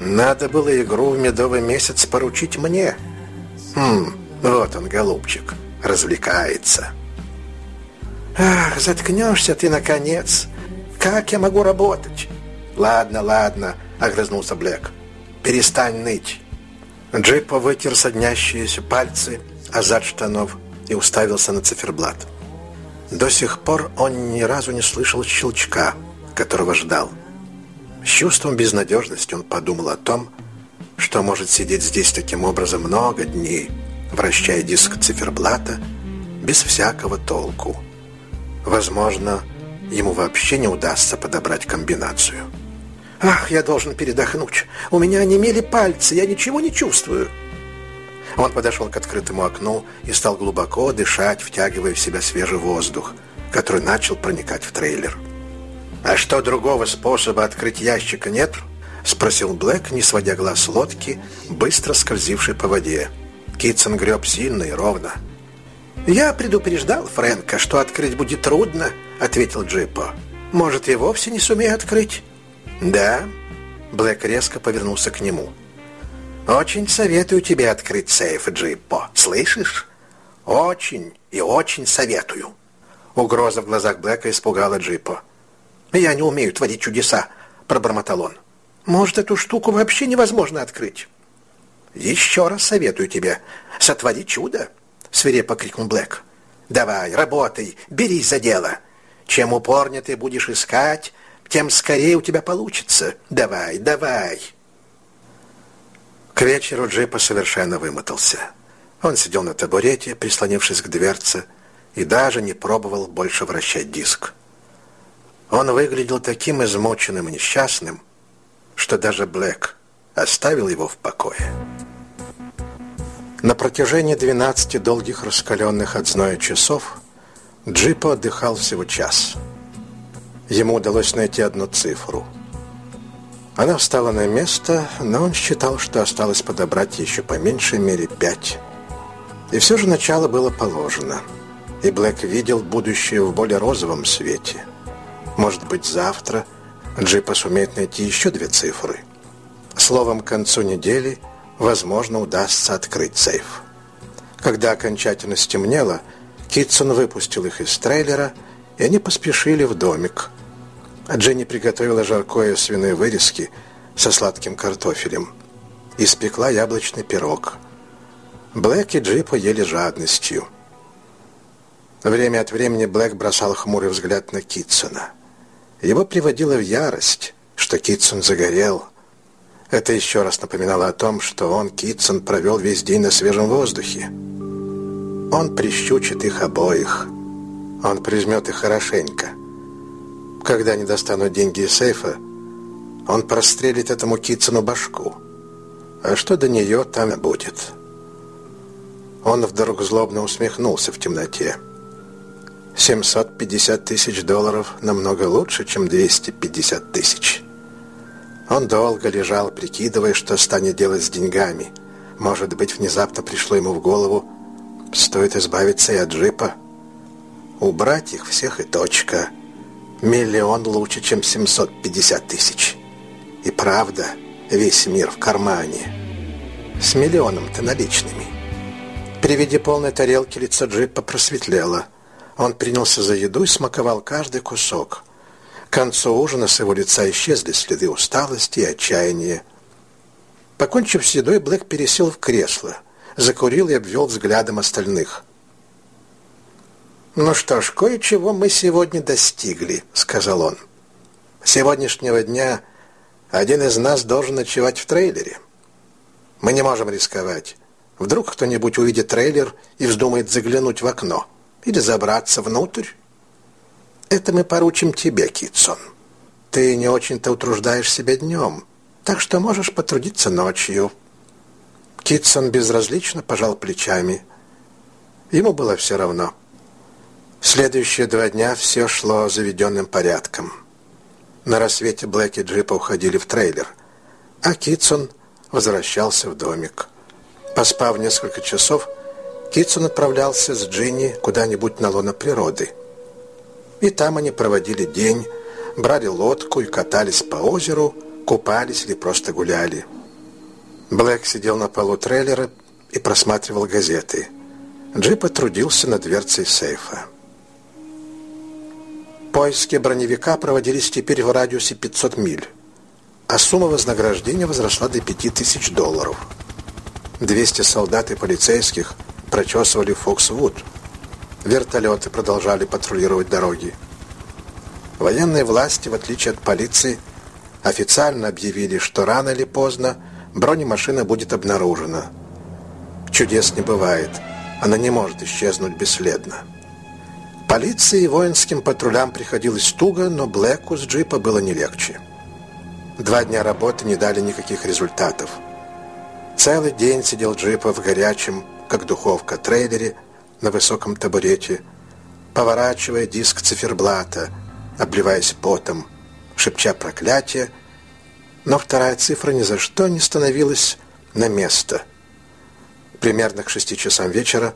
Надо было игру в медовый месяц поручить мне. Хм, вот он, голубчик, развлекается. Ах, заткнешься ты, наконец. Как я могу работать? Ладно, ладно, огрызнулся Блэк. Перестань ныть. Джиппо вытер соднящиеся пальцы о зад штанов и уставился на циферблат. До сих пор он ни разу не слышал щелчка, которого ждал. С чувством безнадежности он подумал о том, что может сидеть здесь таким образом много дней, вращая диск циферблата без всякого толку. Возможно, ему вообще не удастся подобрать комбинацию. «Ах, я должен передохнуть! У меня онемели пальцы, я ничего не чувствую!» Он подошел к открытому окну и стал глубоко дышать, втягивая в себя свежий воздух, который начал проникать в трейлер. «А что, другого способа открыть ящика нет?» — спросил Блэк, не сводя глаз с лодки, быстро скользившей по воде. Китсон греб сильно и ровно. «Я предупреждал Фрэнка, что открыть будет трудно», — ответил Джиппо. «Может, и вовсе не сумею открыть?» «Да?» Блэк резко повернулся к нему. Очень советую тебе открыть сейф, Джиппо. Слышишь? Очень и очень советую. Угроза в глазах Блэка испугала Джиппо. «Я не умею творить чудеса», — пробормотал он. «Может, эту штуку вообще невозможно открыть?» «Еще раз советую тебе, сотвори чудо», — свирепо крикнул Блэк. «Давай, работай, берись за дело. Чем упорнее ты будешь искать, тем скорее у тебя получится. Давай, давай». К вечеру Джипа совершенно вымотался. Он сидел на табурете, прислонившись к дверце, и даже не пробовал больше вращать диск. Он выглядел таким измученным и несчастным, что даже Блэк оставил его в покое. На протяжении 12 долгих раскаленных от зноя часов Джипо отдыхал всего час. Ему удалось найти одну цифру – она встала на место, но он считал, что осталось подобрать еще по меньшей мере пять. И все же начало было положено. И Блэк видел будущее в более розовом свете. Может быть, завтра Джипа сумеет найти еще две цифры. Словом, к концу недели, возможно, удастся открыть сейф. Когда окончательно стемнело, Китсон выпустил их из трейлера, и они поспешили в домик – Дженни приготовила жаркое свиной вырезки со сладким картофелем. Испекла яблочный пирог. Блэк и Джи ели жадностью. Время от времени Блэк бросал хмурый взгляд на Китсона. Его приводило в ярость, что Китсон загорел. Это еще раз напоминало о том, что он, Китсон, провел весь день на свежем воздухе. Он прищучит их обоих. Он прижмет их хорошенько. Когда они достанут деньги из сейфа, он прострелит этому Китсону башку. А что до нее, там будет. Он вдруг злобно усмехнулся в темноте. 750 тысяч долларов намного лучше, чем 250 тысяч. Он долго лежал, прикидывая, что станет делать с деньгами. Может быть, внезапно пришло ему в голову, стоит избавиться и от джипа. Убрать их всех и точка. Миллион лучше, чем 750 тысяч. И правда, весь мир в кармане. С миллионом-то наличными. При виде полной тарелки лицо джипа просветлело. Он принялся за еду и смаковал каждый кусок. К концу ужина с его лица исчезли следы усталости и отчаяния. Покончив с едой, Блэк пересел в кресло, закурил и обвел взглядом остальных – «Ну что ж, кое-чего мы сегодня достигли», — сказал он. «С сегодняшнего дня один из нас должен ночевать в трейлере. Мы не можем рисковать. Вдруг кто-нибудь увидит трейлер и вздумает заглянуть в окно или забраться внутрь. Это мы поручим тебе, Китсон. Ты не очень-то утруждаешь себя днем, так что можешь потрудиться ночью». Китсон безразлично пожал плечами. Ему было все равно. Следующие два дня все шло заведенным порядком. На рассвете Блэк и Джипа уходили в трейлер, а Китсон возвращался в домик. Поспав несколько часов, Китсон отправлялся с Джинни куда-нибудь на лоно природы. И там они проводили день, брали лодку и катались по озеру, купались или просто гуляли. Блэк сидел на полу трейлера и просматривал газеты. Джип трудился над дверцей сейфа. Поиски броневика проводились теперь в радиусе 500 миль, а сумма вознаграждения возросла до 5000 долларов. 200 солдат и полицейских прочесывали Фоксвуд. Вертолеты продолжали патрулировать дороги. Военные власти, в отличие от полиции, официально объявили, что рано или поздно бронемашина будет обнаружена. Чудес не бывает, она не может исчезнуть бесследно. Полиции и воинским патрулям приходилось туго, но Блэку с джипа было не легче. Два дня работы не дали никаких результатов. Целый день сидел джипа в горячем, как духовка, трейлере на высоком табурете, поворачивая диск циферблата, обливаясь потом, шепча проклятие, но вторая цифра ни за что не становилась на место. Примерно к шести часам вечера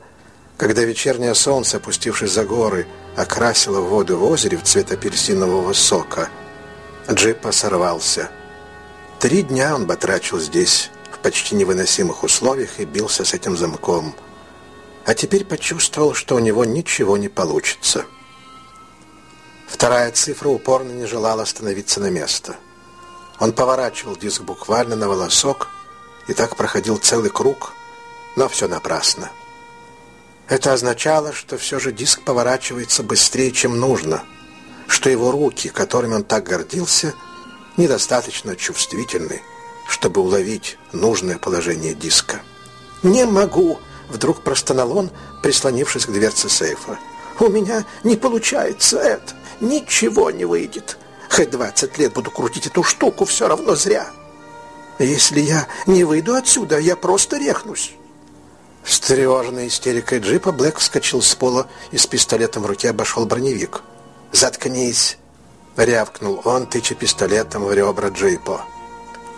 когда вечернее солнце, опустившись за горы, окрасило воду в озере в цвет апельсинового сока, джип сорвался. Три дня он батрачил здесь, почти невыносимых условиях, и бился с этим замком. А теперь почувствовал, что у него ничего не получится. Вторая цифра упорно не желала становиться на место. Он поворачивал диск буквально на волосок и так проходил целый круг, но все напрасно. Это означало, что все же диск поворачивается быстрее, чем нужно, что его руки, которыми он так гордился, недостаточно чувствительны, чтобы уловить нужное положение диска. «Не могу!» — вдруг простонал он, прислонившись к дверце сейфа. «У меня не получается это! Ничего не выйдет! Хоть двадцать лет буду крутить эту штуку, все равно зря! Если я не выйду отсюда, я просто рехнусь!» Встревоженной истерикой джипа Блэк вскочил с пола и с пистолетом в руке обошел броневик. «Заткнись!» — рявкнул он, тыча пистолетом в ребра джипа.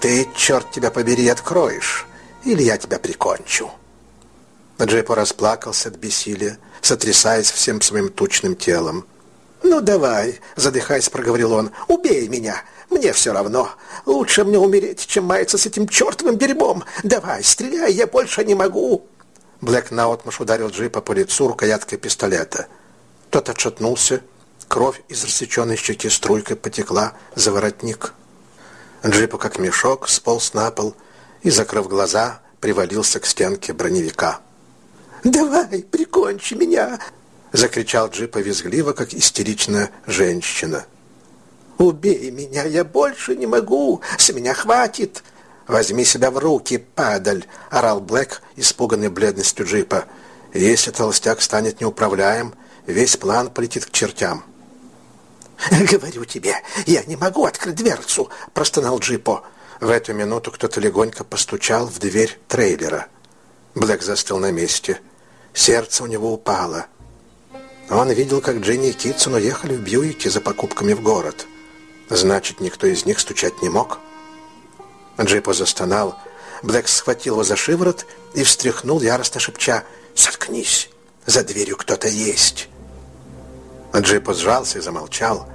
«Ты, черт тебя побери, откроешь, или я тебя прикончу!» Джипо расплакался от бессилия, сотрясаясь всем своим тучным телом. «Ну давай!» — задыхаясь, проговорил он. «Убей меня! Мне все равно. Лучше мне умереть, чем маяться с этим чертовым дерьмом. Давай, стреляй, я больше не могу!» Блэк наотмашь ударил джипа по лицу рукояткой пистолета. Тот отшатнулся. Кровь из рассеченной щеки струйкой потекла за воротник. Джипа, как мешок, сполз на пол и, закрыв глаза, привалился к стенке броневика. «Давай, прикончи меня!» — закричал Джипа визгливо, как истеричная женщина. «Убей меня, я больше не могу! С меня хватит!» «Возьми себя в руки, падаль!» — орал Блэк, испуганный бледностью джипа. «Если толстяк станет неуправляем, весь план полетит к чертям». «Говорю тебе, я не могу открыть дверцу!» — простонал джипо. В эту минуту кто-то легонько постучал в дверь трейлера. Блэк застыл на месте. Сердце у него упало. Он видел, как Дженни и Китсон уехали в Бьюике за покупками в город. Значит, никто из них стучать не мог. Джипо застонал. Блэк схватил его за шиворот и встряхнул, яростно шепча «Заткнись! За дверью кто-то есть!» Джипо сжался и замолчал.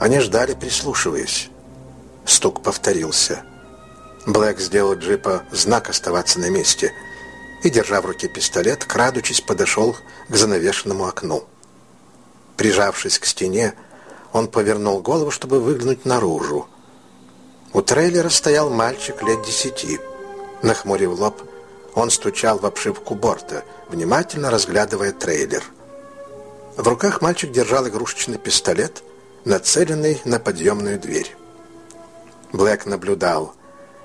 Они ждали, прислушиваясь. Стук повторился. Блэк сделал Джипа знак оставаться на месте и, держа в руке пистолет, крадучись, подошел к занавешенному окну. Прижавшись к стене, он повернул голову, чтобы выглянуть наружу. У трейлера стоял мальчик лет десяти. Нахмурив лоб, он стучал в обшивку борта, внимательно разглядывая трейлер. В руках мальчик держал игрушечный пистолет, нацеленный на подъемную дверь. Блэк наблюдал.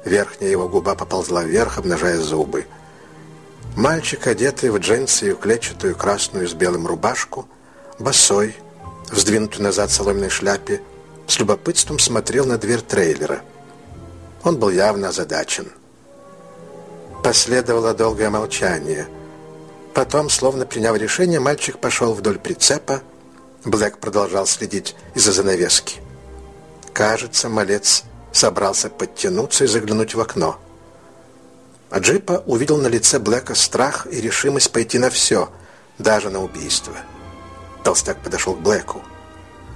Верхняя его губа поползла вверх, обнажая зубы. Мальчик, одетый в джинсы и клетчатую красную с белым рубашку, босой, вздвинутый назад соломенной шляпе, с любопытством смотрел на дверь трейлера – он был явно озадачен. Последовало долгое молчание. Потом, словно приняв решение, мальчик пошел вдоль прицепа. Блэк продолжал следить из-за занавески. Кажется, малец собрался подтянуться и заглянуть в окно. А Джипа увидел на лице Блэка страх и решимость пойти на все, даже на убийство. Толстяк подошел к Блэку.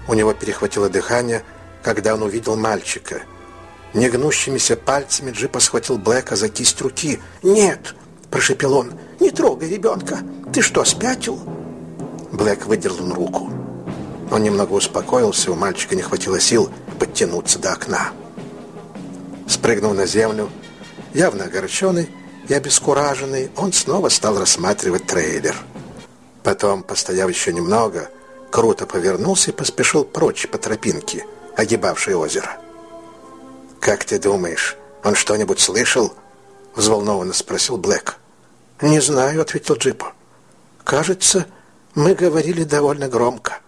У него перехватило дыхание, когда он увидел мальчика – Негнущимися пальцами Джипа схватил Блэка за кисть руки. «Нет!» – прошепел он. «Не трогай ребенка! Ты что, спятил?» Блэк выдернул руку. Он немного успокоился, у мальчика не хватило сил подтянуться до окна. Спрыгнув на землю, явно огорченный и обескураженный, он снова стал рассматривать трейлер. Потом, постояв еще немного, круто повернулся и поспешил прочь по тропинке, огибавшей озеро. «Как ты думаешь, он что-нибудь слышал?» — взволнованно спросил Блэк. «Не знаю», — ответил Джипа. «Кажется, мы говорили довольно громко.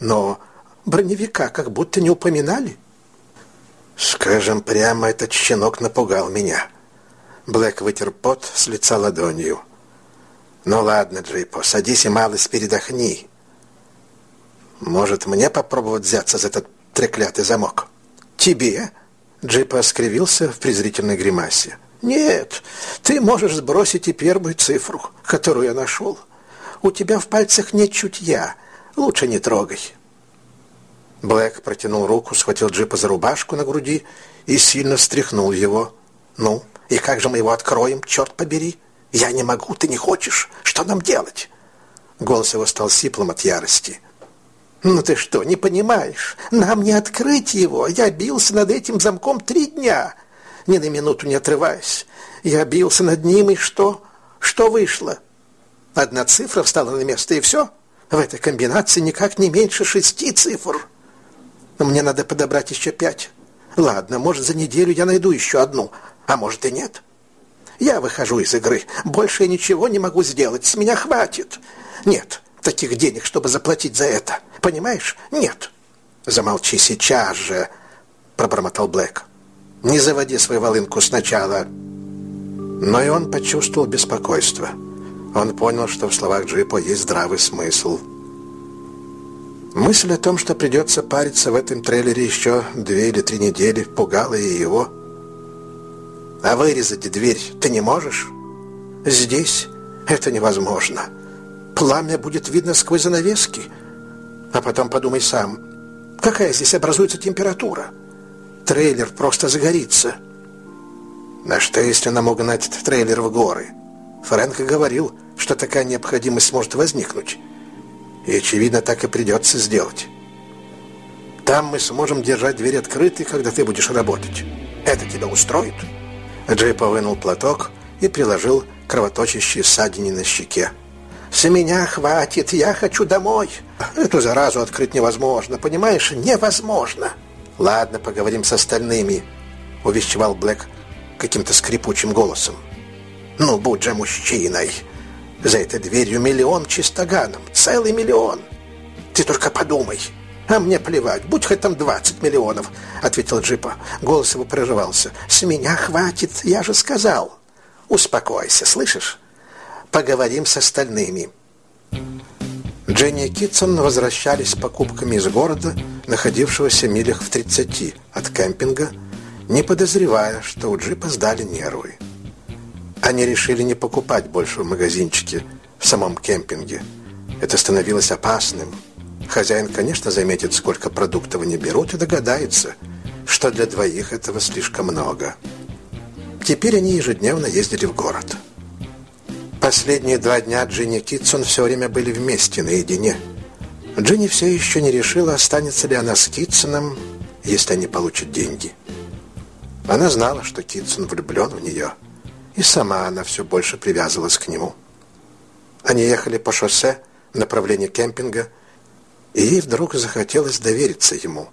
Но броневика как будто не упоминали». «Скажем прямо, этот щенок напугал меня». Блэк вытер пот с лица ладонью. «Ну ладно, Джипо, садись и малость передохни. Может, мне попробовать взяться за этот треклятый замок?» «Тебе?» Джипа скривился в презрительной гримасе. «Нет, ты можешь сбросить и первую цифру, которую я нашел. У тебя в пальцах нет чутья. Лучше не трогай». Блэк протянул руку, схватил Джипа за рубашку на груди и сильно встряхнул его. «Ну, и как же мы его откроем, черт побери? Я не могу, ты не хочешь. Что нам делать?» Голос его стал сиплым от ярости. «Ну ты что, не понимаешь? Нам не открыть его. Я бился над этим замком три дня, ни на минуту не отрываясь. Я бился над ним, и что? Что вышло? Одна цифра встала на место, и все? В этой комбинации никак не меньше шести цифр. Мне надо подобрать еще пять. Ладно, может, за неделю я найду еще одну, а может и нет. Я выхожу из игры. Больше я ничего не могу сделать. С меня хватит. Нет, таких денег, чтобы заплатить за это. Понимаешь? Нет. Замолчи сейчас же, пробормотал Блэк. Не заводи свою волынку сначала. Но и он почувствовал беспокойство. Он понял, что в словах Джипа есть здравый смысл. Мысль о том, что придется париться в этом трейлере еще две или три недели, пугала и его. А вырезать дверь ты не можешь? Здесь это невозможно. Пламя будет видно сквозь занавески. А потом подумай сам, какая здесь образуется температура? Трейлер просто загорится. На что, если нам угнать трейлер в горы? Фрэнк говорил, что такая необходимость может возникнуть. И, очевидно, так и придется сделать. Там мы сможем держать дверь открытой, когда ты будешь работать. Это тебя устроит?» Джей повынул платок и приложил кровоточащие ссадины на щеке. «С меня хватит, я хочу домой!» «Эту заразу открыть невозможно, понимаешь? Невозможно!» «Ладно, поговорим с остальными», — увещевал Блэк каким-то скрипучим голосом. «Ну, будь же мужчиной! За этой дверью миллион чистоганом, целый миллион! Ты только подумай!» «А мне плевать, будь хоть там 20 миллионов», — ответил Джипа. Голос его прерывался. «С меня хватит, я же сказал». «Успокойся, слышишь? Поговорим с остальными». Дженни и Китсон возвращались с покупками из города, находившегося милях в 30 от кемпинга, не подозревая, что у Джипа сдали нервы. Они решили не покупать больше в магазинчике в самом кемпинге. Это становилось опасным – Хозяин, конечно, заметит, сколько продуктов они берут, и догадается, что для двоих этого слишком много. Теперь они ежедневно ездили в город. Последние два дня Джинни и Китсон все время были вместе, наедине. Джинни все еще не решила, останется ли она с Китсоном, если они получат деньги. Она знала, что Китсон влюблен в нее, и сама она все больше привязывалась к нему. Они ехали по шоссе в направлении кемпинга, и ей вдруг захотелось довериться ему.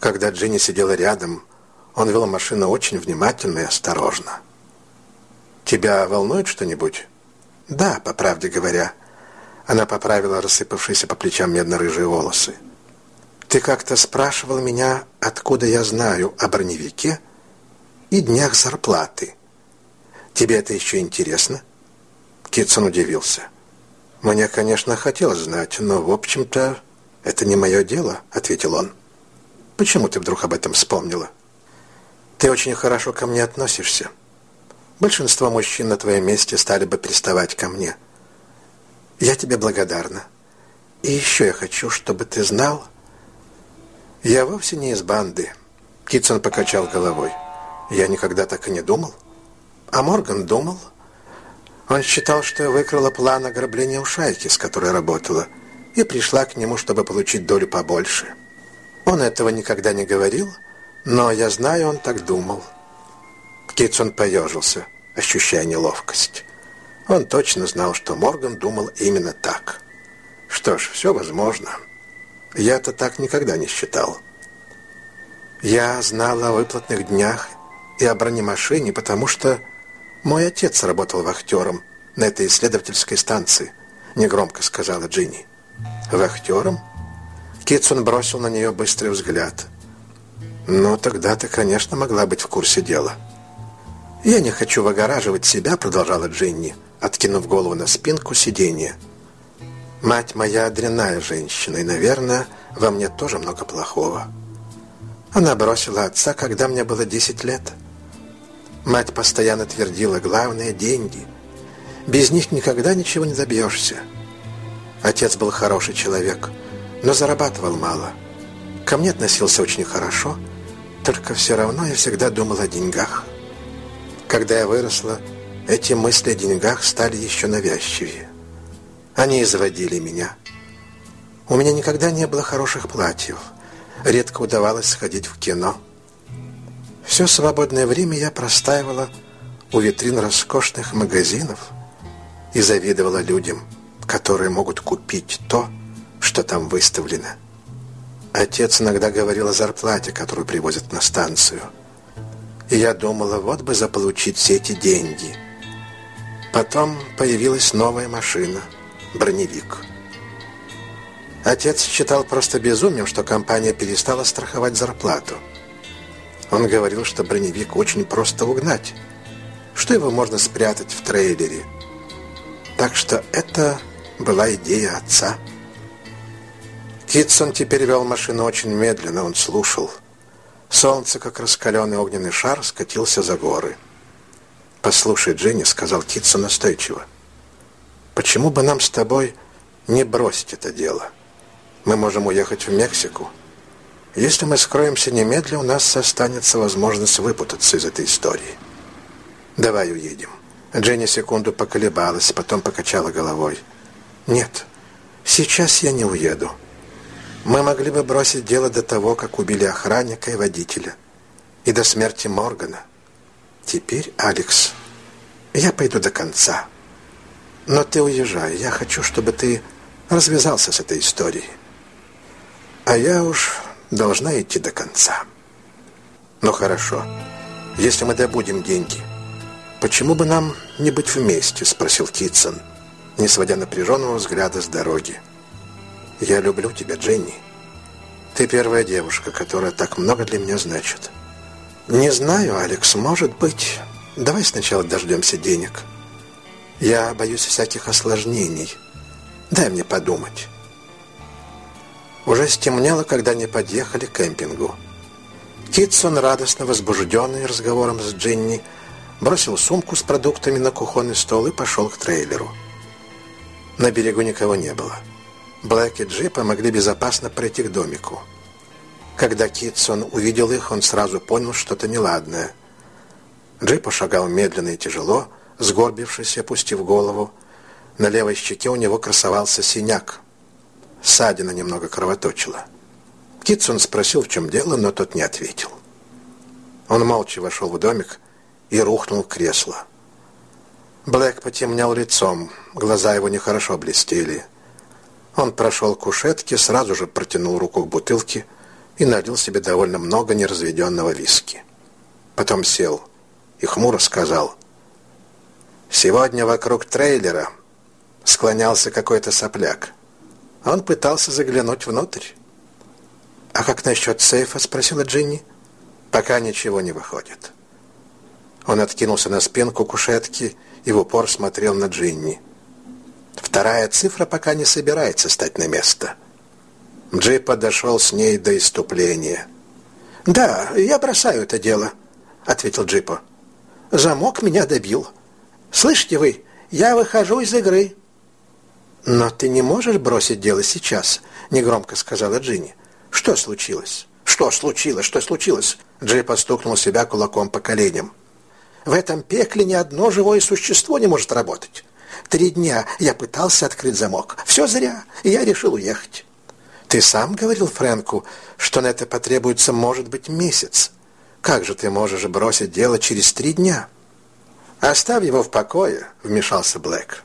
Когда Джинни сидела рядом, он вел машину очень внимательно и осторожно. «Тебя волнует что-нибудь?» «Да, по правде говоря». Она поправила рассыпавшиеся по плечам медно-рыжие волосы. «Ты как-то спрашивал меня, откуда я знаю о броневике и днях зарплаты. Тебе это еще интересно?» Китсон удивился. «Мне, конечно, хотелось знать, но, в общем-то, это не мое дело», — ответил он. «Почему ты вдруг об этом вспомнила?» «Ты очень хорошо ко мне относишься. Большинство мужчин на твоем месте стали бы приставать ко мне. Я тебе благодарна. И еще я хочу, чтобы ты знал, я вовсе не из банды. Китсон покачал головой. Я никогда так и не думал. А Морган думал. Он считал, что я выкрала план ограбления у шайки, с которой работала, и пришла к нему, чтобы получить долю побольше. Он этого никогда не говорил, но я знаю, он так думал. Китсон поежился, ощущая неловкость. Он точно знал, что Морган думал именно так. Что ж, все возможно. Я-то так никогда не считал. Я знал о выплатных днях и о бронемашине, потому что мой отец работал вахтером на этой исследовательской станции, негромко сказала Джинни. Вахтером? Китсон бросил на нее быстрый взгляд. «Ну, тогда ты, конечно, могла быть в курсе дела». «Я не хочу выгораживать себя», — продолжала Джинни, откинув голову на спинку сиденья. «Мать моя дрянная женщина, и, наверное, во мне тоже много плохого. Она бросила отца, когда мне было 10 лет. Мать постоянно твердила, главное — деньги. Без них никогда ничего не добьешься. Отец был хороший человек, но зарабатывал мало. Ко мне относился очень хорошо, только все равно я всегда думал о деньгах». Когда я выросла, эти мысли о деньгах стали еще навязчивее. Они изводили меня. У меня никогда не было хороших платьев. Редко удавалось сходить в кино. Все свободное время я простаивала у витрин роскошных магазинов и завидовала людям, которые могут купить то, что там выставлено. Отец иногда говорил о зарплате, которую привозят на станцию – и я думала, вот бы заполучить все эти деньги. Потом появилась новая машина, броневик. Отец считал просто безумием, что компания перестала страховать зарплату. Он говорил, что броневик очень просто угнать, что его можно спрятать в трейлере. Так что это была идея отца. Китсон теперь вел машину очень медленно, он слушал – Солнце, как раскаленный огненный шар, скатился за горы. «Послушай, Джинни», — сказал Китсон настойчиво, «почему бы нам с тобой не бросить это дело? Мы можем уехать в Мексику. Если мы скроемся немедля, у нас останется возможность выпутаться из этой истории. Давай уедем». Дженни секунду поколебалась, потом покачала головой. «Нет, сейчас я не уеду. Мы могли бы бросить дело до того, как убили охранника и водителя. И до смерти Моргана. Теперь, Алекс, я пойду до конца. Но ты уезжай. Я хочу, чтобы ты развязался с этой историей. А я уж должна идти до конца. Ну хорошо. Если мы добудем деньги, почему бы нам не быть вместе? Спросил Китсон, не сводя напряженного взгляда с дороги. Я люблю тебя, Дженни. Ты первая девушка, которая так много для меня значит. Не знаю, Алекс, может быть. Давай сначала дождемся денег. Я боюсь всяких осложнений. Дай мне подумать. Уже стемнело, когда они подъехали к кемпингу. Китсон, радостно возбужденный разговором с Дженни, бросил сумку с продуктами на кухонный стол и пошел к трейлеру. На берегу никого не было. Блэк и Джи помогли безопасно пройти к домику. Когда Китсон увидел их, он сразу понял что-то неладное. Джи пошагал медленно и тяжело, сгорбившись и опустив голову. На левой щеке у него красовался синяк. Ссадина немного кровоточила. Китсон спросил, в чем дело, но тот не ответил. Он молча вошел в домик и рухнул в кресло. Блэк потемнял лицом, глаза его нехорошо блестели. Он прошел к кушетке, сразу же протянул руку к бутылке и налил себе довольно много неразведенного виски. Потом сел и хмуро сказал, «Сегодня вокруг трейлера склонялся какой-то сопляк. Он пытался заглянуть внутрь». «А как насчет сейфа?» — спросила Джинни. «Пока ничего не выходит». Он откинулся на спинку кушетки и в упор смотрел на Джинни. Вторая цифра пока не собирается стать на место. Джей подошел с ней до иступления. «Да, я бросаю это дело», — ответил Джипо. «Замок меня добил. Слышите вы, я выхожу из игры». «Но ты не можешь бросить дело сейчас», — негромко сказала Джинни. «Что случилось? Что случилось? Что случилось? Джей постукнул себя кулаком по коленям. В этом пекле ни одно живое существо не может работать. Три дня я пытался открыть замок. Все зря, и я решил уехать. Ты сам говорил Фрэнку, что на это потребуется, может быть, месяц. Как же ты можешь бросить дело через три дня? Оставь его в покое, вмешался Блэк.